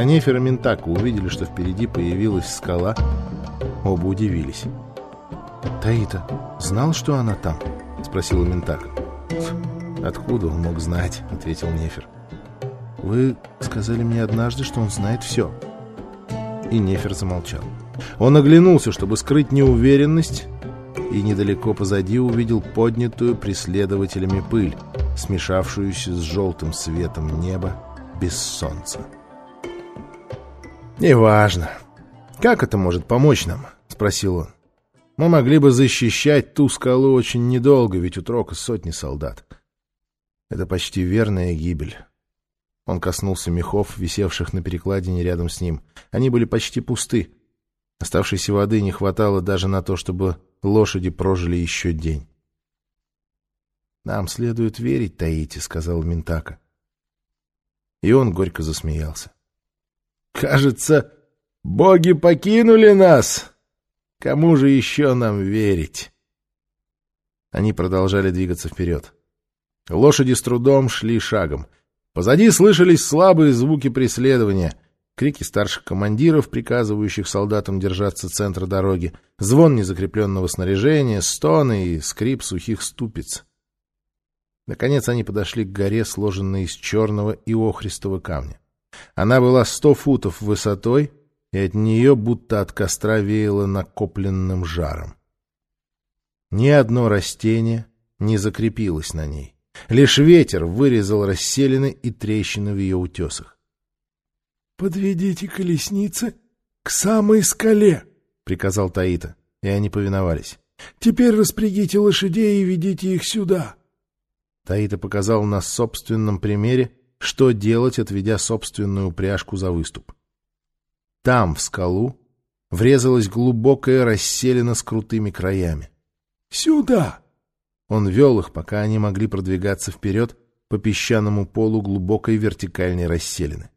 Когда Нефер и Ментака увидели, что впереди появилась скала, оба удивились. «Таита знал, что она там?» — спросила Ментака. «Откуда он мог знать?» — ответил Нефер. «Вы сказали мне однажды, что он знает все». И Нефер замолчал. Он оглянулся, чтобы скрыть неуверенность, и недалеко позади увидел поднятую преследователями пыль, смешавшуюся с желтым светом неба без солнца. «Неважно. Как это может помочь нам?» — спросил он. «Мы могли бы защищать ту скалу очень недолго, ведь у Трока сотни солдат. Это почти верная гибель». Он коснулся мехов, висевших на перекладине рядом с ним. Они были почти пусты. Оставшейся воды не хватало даже на то, чтобы лошади прожили еще день. «Нам следует верить, Таити», — сказал Ментака. И он горько засмеялся. «Кажется, боги покинули нас! Кому же еще нам верить?» Они продолжали двигаться вперед. Лошади с трудом шли шагом. Позади слышались слабые звуки преследования — крики старших командиров, приказывающих солдатам держаться центра дороги, звон незакрепленного снаряжения, стоны и скрип сухих ступиц. Наконец они подошли к горе, сложенной из черного и охристого камня. Она была сто футов высотой, и от нее будто от костра веяло накопленным жаром. Ни одно растение не закрепилось на ней. Лишь ветер вырезал расселины и трещины в ее утесах. «Подведите колесницы к самой скале», — приказал Таита, и они повиновались. «Теперь распрягите лошадей и ведите их сюда». Таита показал на собственном примере, что делать, отведя собственную упряжку за выступ. Там, в скалу, врезалась глубокая расселена с крутыми краями. «Сюда!» Он вел их, пока они могли продвигаться вперед по песчаному полу глубокой вертикальной расселены.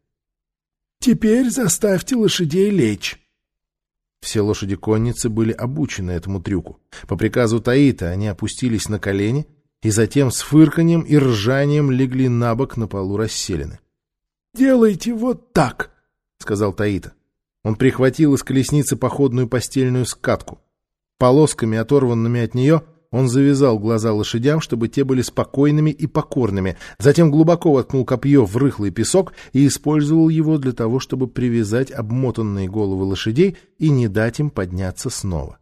Теперь заставьте лошадей лечь. Все лошади-конницы были обучены этому трюку. По приказу Таита они опустились на колени и затем с фырканьем и ржанием легли на бок на полу расселены. — Делайте вот так, — сказал Таита. Он прихватил из колесницы походную постельную скатку. Полосками, оторванными от нее, он завязал глаза лошадям, чтобы те были спокойными и покорными, затем глубоко воткнул копье в рыхлый песок и использовал его для того, чтобы привязать обмотанные головы лошадей и не дать им подняться снова.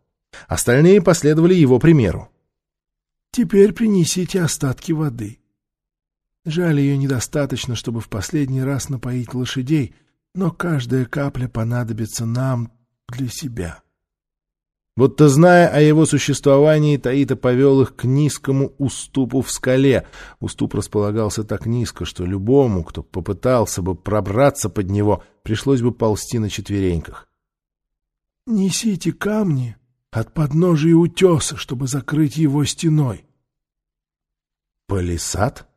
Остальные последовали его примеру. «Теперь принесите остатки воды. Жаль, ее недостаточно, чтобы в последний раз напоить лошадей, но каждая капля понадобится нам для себя». Будто зная о его существовании, Таита повел их к низкому уступу в скале. Уступ располагался так низко, что любому, кто попытался бы пробраться под него, пришлось бы ползти на четвереньках. — Несите камни от подножия утеса, чтобы закрыть его стеной. — Палисад?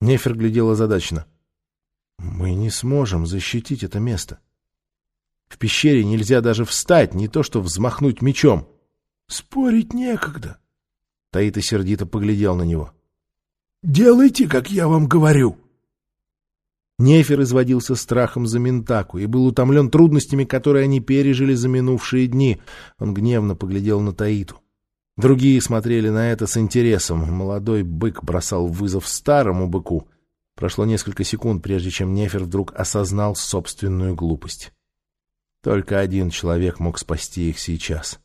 Нефер глядел озадаченно. — Мы не сможем защитить это место. — в пещере нельзя даже встать, не то что взмахнуть мечом. — Спорить некогда. Таита сердито поглядел на него. — Делайте, как я вам говорю. Нефер изводился страхом за Ментаку и был утомлен трудностями, которые они пережили за минувшие дни. Он гневно поглядел на Таиту. Другие смотрели на это с интересом. Молодой бык бросал вызов старому быку. Прошло несколько секунд, прежде чем Нефер вдруг осознал собственную глупость. Только один человек мог спасти их сейчас.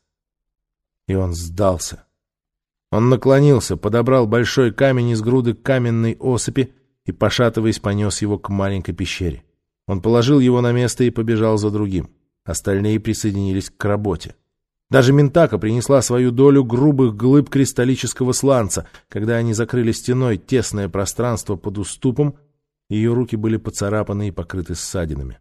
И он сдался. Он наклонился, подобрал большой камень из груды каменной осыпи и, пошатываясь, понес его к маленькой пещере. Он положил его на место и побежал за другим. Остальные присоединились к работе. Даже Ментака принесла свою долю грубых глыб кристаллического сланца. Когда они закрыли стеной тесное пространство под уступом, ее руки были поцарапаны и покрыты ссадинами.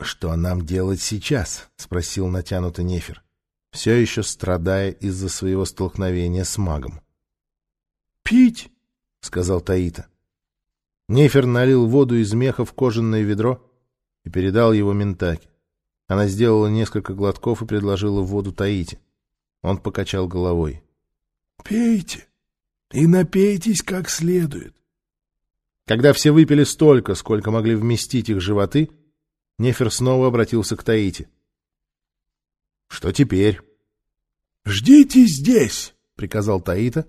«Что нам делать сейчас?» — спросил натянутый Нефер, все еще страдая из-за своего столкновения с магом. «Пить!» — сказал Таита. Нефер налил воду из меха в кожаное ведро и передал его Ментаке. Она сделала несколько глотков и предложила воду Таите. Он покачал головой. «Пейте и напейтесь как следует. Когда все выпили столько, сколько могли вместить их животы, Нефер снова обратился к Таити. «Что теперь?» «Ждите здесь!» — приказал Таита,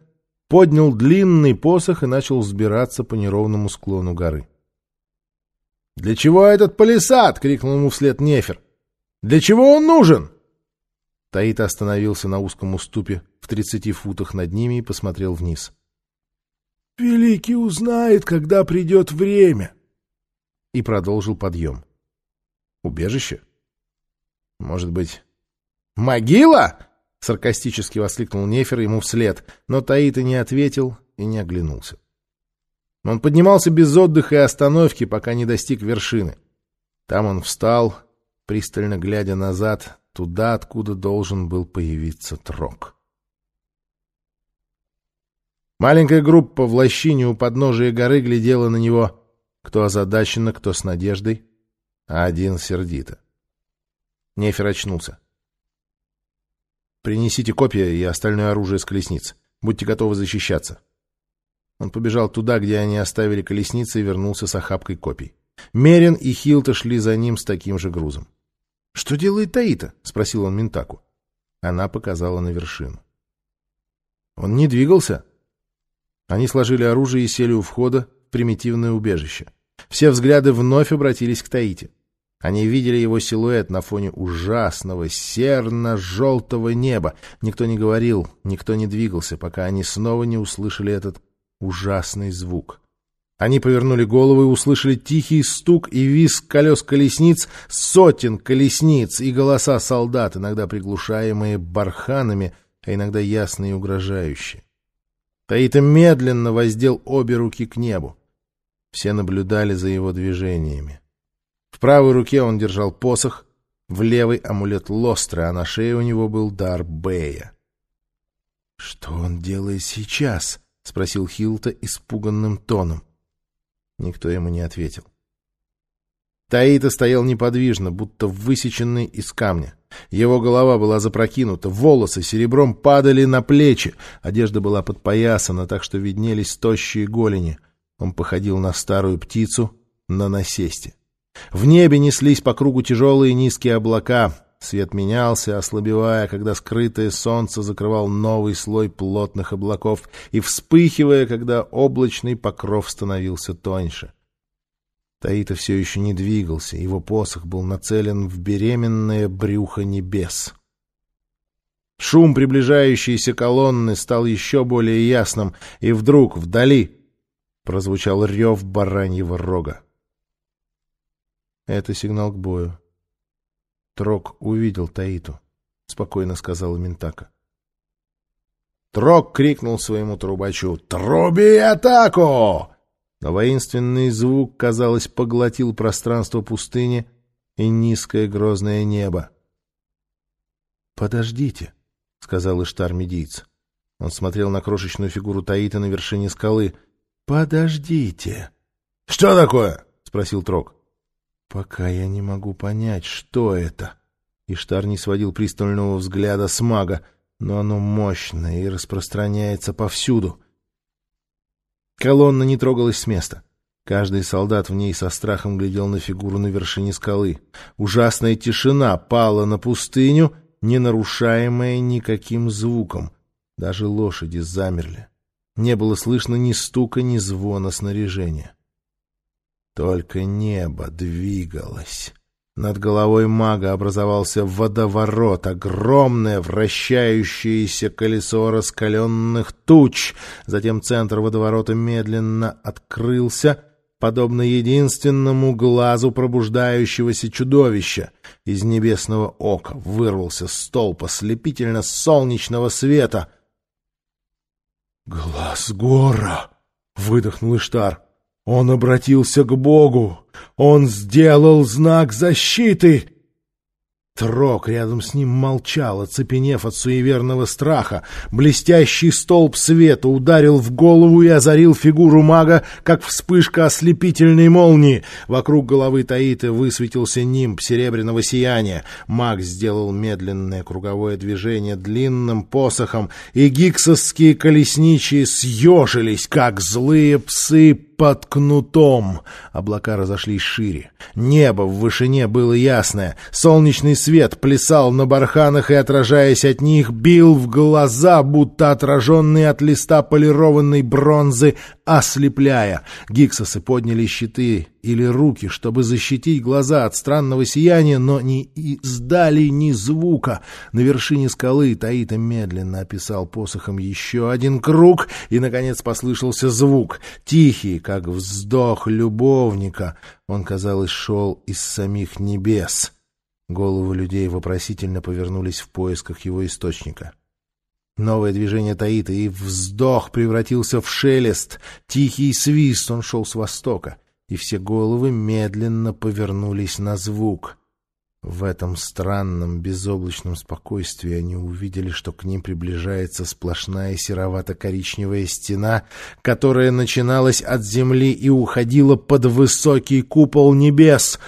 поднял длинный посох и начал взбираться по неровному склону горы. «Для чего этот палисад?» — крикнул ему вслед Нефер. «Для чего он нужен?» Таита остановился на узком уступе в тридцати футах над ними и посмотрел вниз. «Великий узнает, когда придет время!» И продолжил подъем. «Убежище? Может быть, могила?» — саркастически воскликнул Нефер ему вслед, но Таита не ответил и не оглянулся. Он поднимался без отдыха и остановки, пока не достиг вершины. Там он встал, пристально глядя назад, туда, откуда должен был появиться Трок. Маленькая группа в лощине у подножия горы глядела на него, кто озадаченно, кто с надеждой, а один сердито. Нефер очнулся. «Принесите копья и остальное оружие с колесниц. Будьте готовы защищаться». Он побежал туда, где они оставили колесницы, и вернулся с охапкой копий. Мерин и Хилта шли за ним с таким же грузом. — Что делает Таита? — спросил он Ментаку. Она показала на вершину. Он не двигался. Они сложили оружие и сели у входа в примитивное убежище. Все взгляды вновь обратились к Таите. Они видели его силуэт на фоне ужасного серно-желтого неба. Никто не говорил, никто не двигался, пока они снова не услышали этот ужасный звук. Они повернули головы и услышали тихий стук и визг колес колесниц, сотен колесниц и голоса солдат, иногда приглушаемые барханами, а иногда ясные и угрожающие. Таита медленно воздел обе руки к небу. Все наблюдали за его движениями. Правой руке он держал посох, в левой — амулет Лостры, а на шее у него был дар Бея. Что он делает сейчас? — спросил Хилта испуганным тоном. Никто ему не ответил. Таита стоял неподвижно, будто высеченный из камня. Его голова была запрокинута, волосы серебром падали на плечи, одежда была подпоясана, так что виднелись тощие голени. Он походил на старую птицу на насесте. В небе неслись по кругу тяжелые низкие облака — Свет менялся, ослабевая, когда скрытое солнце закрывал новый слой плотных облаков и вспыхивая, когда облачный покров становился тоньше. Таита все еще не двигался, его посох был нацелен в беременное брюхо небес. Шум приближающейся колонны стал еще более ясным, и вдруг вдали прозвучал рев бараньего рога. Это сигнал к бою. Трок увидел Таиту, — спокойно сказала Ментака. Трок крикнул своему трубачу «Труби атаку!» Но воинственный звук, казалось, поглотил пространство пустыни и низкое грозное небо. «Подождите», — сказал Иштар-медийц. Он смотрел на крошечную фигуру Таита на вершине скалы. «Подождите!» «Что такое?» — спросил Трок. Пока я не могу понять, что это. Иштар не сводил пристального взгляда с мага, но оно мощное и распространяется повсюду. Колонна не трогалась с места. Каждый солдат в ней со страхом глядел на фигуру на вершине скалы. Ужасная тишина пала на пустыню, не нарушаемая никаким звуком. Даже лошади замерли. Не было слышно ни стука, ни звона снаряжения. Только небо двигалось. Над головой мага образовался водоворот, огромное вращающееся колесо раскаленных туч. Затем центр водоворота медленно открылся, подобно единственному глазу пробуждающегося чудовища. Из небесного ока вырвался столб ослепительно-солнечного света. «Глаз гора!» — выдохнул Иштар. Он обратился к Богу. Он сделал знак защиты. Трок рядом с ним молчал, оцепенев от суеверного страха. Блестящий столб света ударил в голову и озарил фигуру мага, как вспышка ослепительной молнии. Вокруг головы Таиты высветился нимб серебряного сияния. Маг сделал медленное круговое движение длинным посохом, и гиксовские колесничие съежились, как злые псы под кнутом. Облака разошлись шире. Небо в вышине было ясное. Солнечный свет плясал на барханах и, отражаясь от них, бил в глаза, будто отраженный от листа полированной бронзы, ослепляя. Гиксосы подняли щиты или руки, чтобы защитить глаза от странного сияния, но не издали ни звука. На вершине скалы Таита медленно описал посохом еще один круг, и, наконец, послышался звук, тихий, как вздох любовника. Он, казалось, шел из самих небес. Головы людей вопросительно повернулись в поисках его источника. Новое движение Таита, и вздох превратился в шелест. Тихий свист, он шел с востока и все головы медленно повернулись на звук. В этом странном безоблачном спокойствии они увидели, что к ним приближается сплошная серовато-коричневая стена, которая начиналась от земли и уходила под высокий купол небес.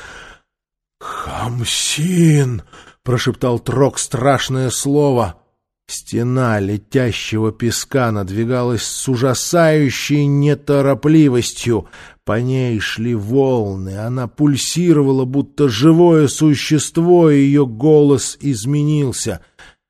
«Хамсин!» — прошептал Трок страшное слово — Стена летящего песка надвигалась с ужасающей неторопливостью. По ней шли волны, она пульсировала, будто живое существо, и ее голос изменился.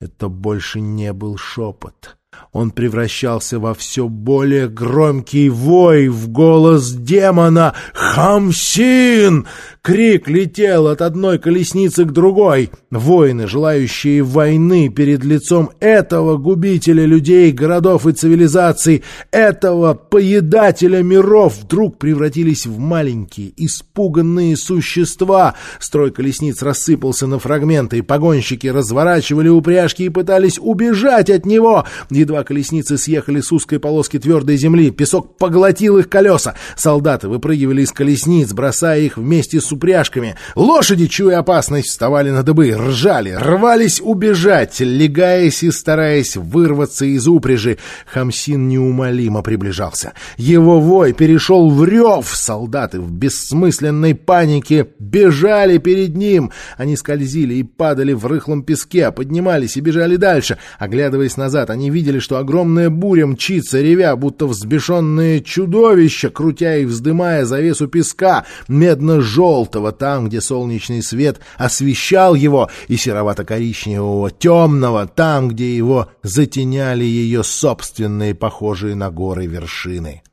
Это больше не был шепот. Он превращался во все более громкий вой, в голос демона «Хамсин!» Крик летел от одной колесницы к другой. Воины, желающие войны перед лицом этого губителя людей, городов и цивилизаций, этого поедателя миров, вдруг превратились в маленькие, испуганные существа. Строй колесниц рассыпался на фрагменты, и погонщики разворачивали упряжки и пытались убежать от него. Едва колесницы съехали с узкой полоски твердой земли, песок поглотил их колеса. Солдаты выпрыгивали из колесниц, бросая их вместе с упряжками. Лошади, чуя опасность, вставали на дыбы, ржали, рвались убежать, легаясь и стараясь вырваться из упряжи. Хамсин неумолимо приближался. Его вой перешел в рев. Солдаты в бессмысленной панике бежали перед ним. Они скользили и падали в рыхлом песке, поднимались и бежали дальше. Оглядываясь назад, они видели, что огромная буря мчится, ревя, будто взбешенное чудовище, крутя и вздымая завесу песка, медно-желтого, там, где солнечный свет освещал его, и серовато-коричневого, темного, там, где его затеняли ее собственные, похожие на горы вершины.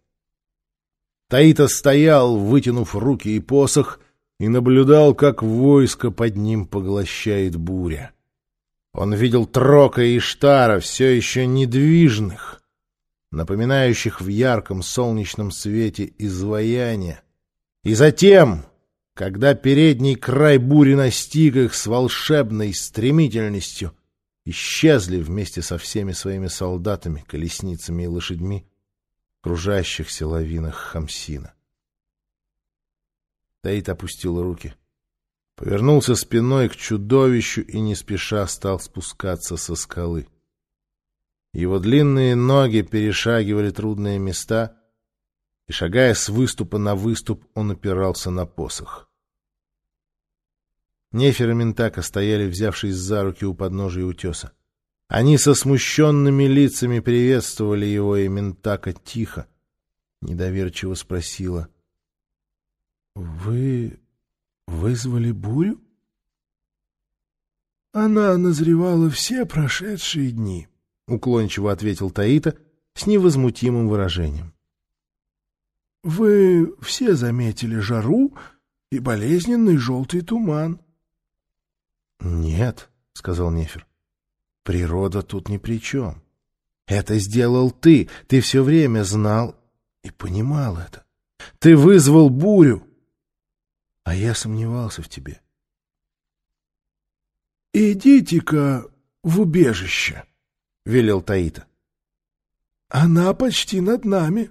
Таита стоял, вытянув руки и посох, и наблюдал, как войско под ним поглощает буря. Он видел Трока и Иштара, все еще недвижных, напоминающих в ярком солнечном свете изваяния. И затем, когда передний край бури настиг их с волшебной стремительностью, исчезли вместе со всеми своими солдатами, колесницами и лошадьми, кружащихся лавинах Хамсина. Таит опустил руки — повернулся спиной к чудовищу и не спеша стал спускаться со скалы. Его длинные ноги перешагивали трудные места, и, шагая с выступа на выступ, он опирался на посох. Нефер и Ментака стояли, взявшись за руки у подножия утеса. Они со смущенными лицами приветствовали его, и Ментака тихо, недоверчиво спросила. — Вы вызвали бурю? Она назревала все прошедшие дни, уклончиво ответил Таита с невозмутимым выражением. Вы все заметили жару и болезненный желтый туман. Нет, сказал Нефер. Природа тут ни при чем. Это сделал ты. Ты все время знал и понимал это. Ты вызвал бурю. А я сомневался в тебе. — Идите-ка в убежище, — велел Таита. — Она почти над нами.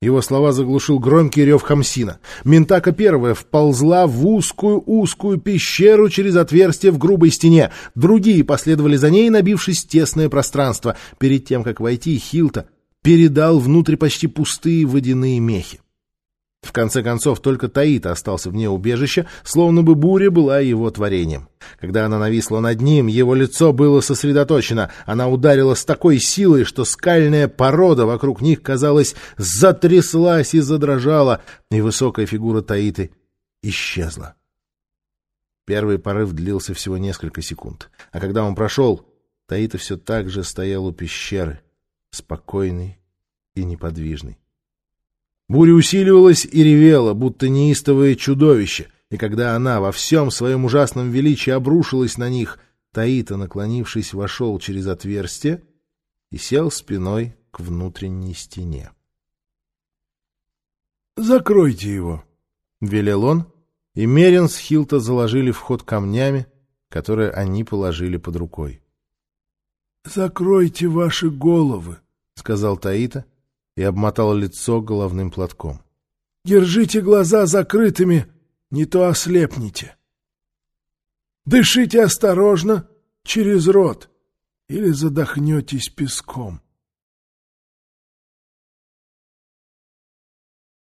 Его слова заглушил громкий рев Хамсина. Ментака первая вползла в узкую-узкую пещеру через отверстие в грубой стене. Другие последовали за ней, набившись тесное пространство. Перед тем, как войти, Хилта передал внутрь почти пустые водяные мехи. В конце концов, только Таита остался вне убежища, словно бы буря была его творением. Когда она нависла над ним, его лицо было сосредоточено. Она ударила с такой силой, что скальная порода вокруг них, казалось, затряслась и задрожала, и высокая фигура Таиты исчезла. Первый порыв длился всего несколько секунд, а когда он прошел, Таита все так же стоял у пещеры, спокойный и неподвижный. Буря усиливалась и ревела, будто неистовое чудовище, и когда она во всем своем ужасном величии обрушилась на них, Таита, наклонившись, вошел через отверстие и сел спиной к внутренней стене. «Закройте его», — велел он, и Мерин с Хилта заложили вход камнями, которые они положили под рукой. «Закройте ваши головы», — сказал Таита, — и обмотал лицо головным платком. — Держите глаза закрытыми, не то ослепнете. Дышите осторожно через рот или задохнетесь песком.